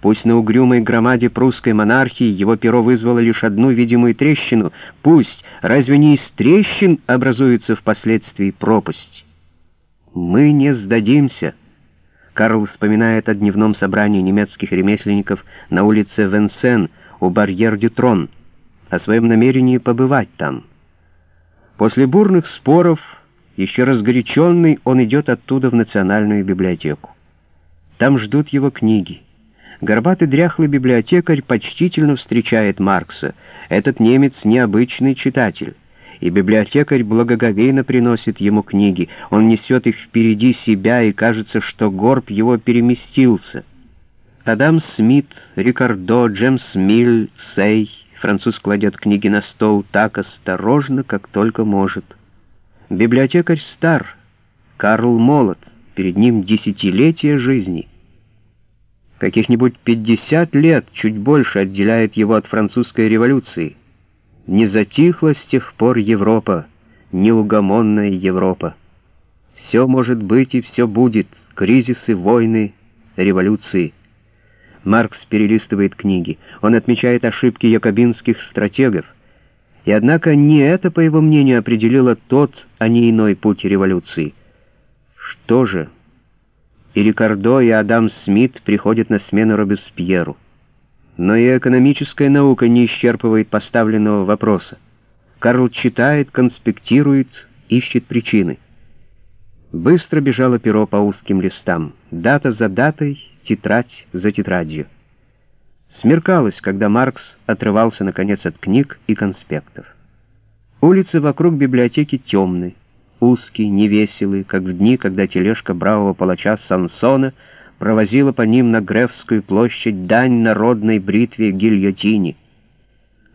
Пусть на угрюмой громаде прусской монархии его перо вызвало лишь одну видимую трещину. Пусть, разве не из трещин образуется впоследствии пропасть? Мы не сдадимся. Карл вспоминает о дневном собрании немецких ремесленников на улице Венсен у Барьер-Дютрон, о своем намерении побывать там. После бурных споров, еще разгоряченный, он идет оттуда в Национальную библиотеку. Там ждут его книги. Горбатый дряхлый библиотекарь почтительно встречает Маркса. Этот немец необычный читатель. И библиотекарь благоговейно приносит ему книги. Он несет их впереди себя, и кажется, что горб его переместился. Адам Смит, Рикардо, Джемс Миль, Сей. Француз кладет книги на стол так осторожно, как только может. Библиотекарь стар, Карл молод, перед ним десятилетия жизни. Каких-нибудь 50 лет, чуть больше, отделяет его от французской революции. Не затихла с тех пор Европа, неугомонная Европа. Все может быть и все будет, кризисы, войны, революции. Маркс перелистывает книги. Он отмечает ошибки якобинских стратегов. И однако не это, по его мнению, определило тот, а не иной путь революции. Что же... И Рикардо, и Адам Смит приходят на смену Робеспьеру. Но и экономическая наука не исчерпывает поставленного вопроса. Карл читает, конспектирует, ищет причины. Быстро бежало перо по узким листам, дата за датой, тетрадь за тетрадью. Смеркалось, когда Маркс отрывался, наконец, от книг и конспектов. Улицы вокруг библиотеки темные узкий, невеселый, как в дни, когда тележка бравого палача Сансона провозила по ним на Гревскую площадь дань народной бритве гильотине.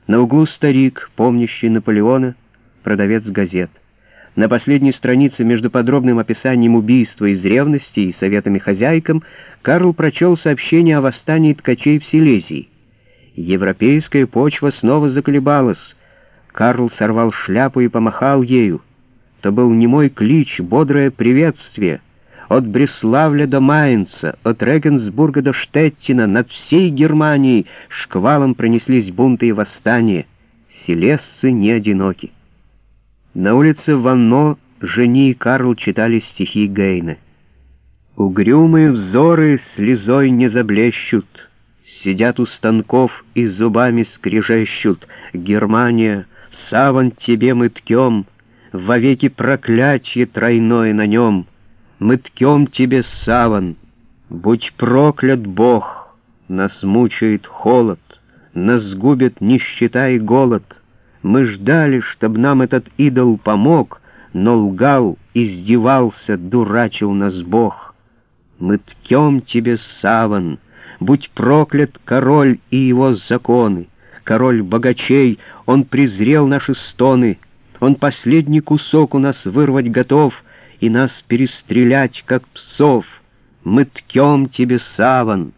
На углу старик, помнящий Наполеона, продавец газет. На последней странице между подробным описанием убийства из ревности и советами хозяйкам Карл прочел сообщение о восстании ткачей в Силезии. Европейская почва снова заколебалась. Карл сорвал шляпу и помахал ею. То был не мой клич, бодрое приветствие. От Бреславля до Майнца, от Регенсбурга до Штеттина, над всей Германией шквалом пронеслись бунты и восстания. Селесцы не одиноки. На улице Ванно жени и Карл читали стихи Гейна. Угрюмые взоры слезой не заблещут, Сидят у станков и зубами скрежещут. Германия, саван тебе мы ткем — вовеки проклятие тройное на нем. Мы ткем тебе саван, будь проклят Бог, нас мучает холод, нас губит нищета и голод. Мы ждали, чтоб нам этот идол помог, но лгал, издевался, дурачил нас Бог. Мы ткем тебе саван, будь проклят король и его законы. Король богачей, он презрел наши стоны, он последний кусок у нас вырвать готов и нас перестрелять, как псов. Мы ткем тебе саван.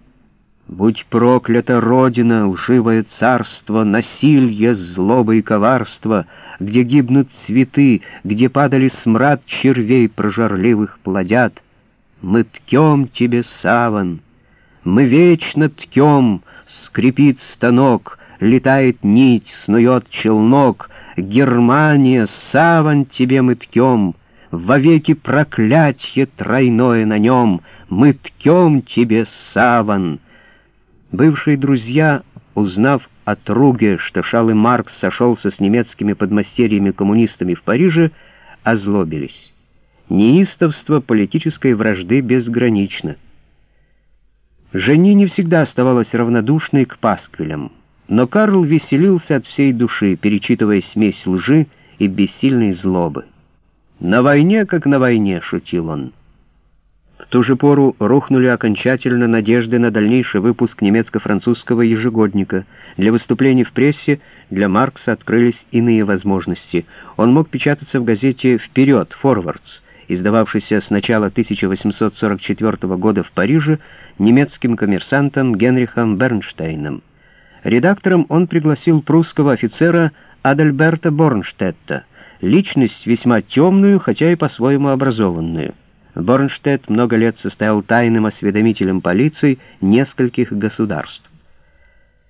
Будь проклята Родина, лживое царство, насилье, злоба и коварство, где гибнут цветы, где падали смрад червей прожорливых плодят. Мы ткем тебе саван. Мы вечно ткем, скрипит станок, летает нить, снует челнок — Германия, саван тебе мы ткем, Вовеки проклятье тройное на нем, Мы ткем тебе саван. Бывшие друзья, узнав от Руге, что Шал и Маркс сошелся с немецкими подмастерьями-коммунистами в Париже, озлобились. Неистовство политической вражды безгранично. Жени не всегда оставалась равнодушной к пасквилям. Но Карл веселился от всей души, перечитывая смесь лжи и бессильной злобы. «На войне, как на войне», — шутил он. В ту же пору рухнули окончательно надежды на дальнейший выпуск немецко-французского ежегодника. Для выступлений в прессе для Маркса открылись иные возможности. Он мог печататься в газете «Вперед! Форвардс», издававшейся с начала 1844 года в Париже немецким коммерсантом Генрихом Бернштейном. Редактором он пригласил прусского офицера Адальберта Борнштетта, личность весьма темную, хотя и по-своему образованную. Борнштедт много лет состоял тайным осведомителем полиции нескольких государств.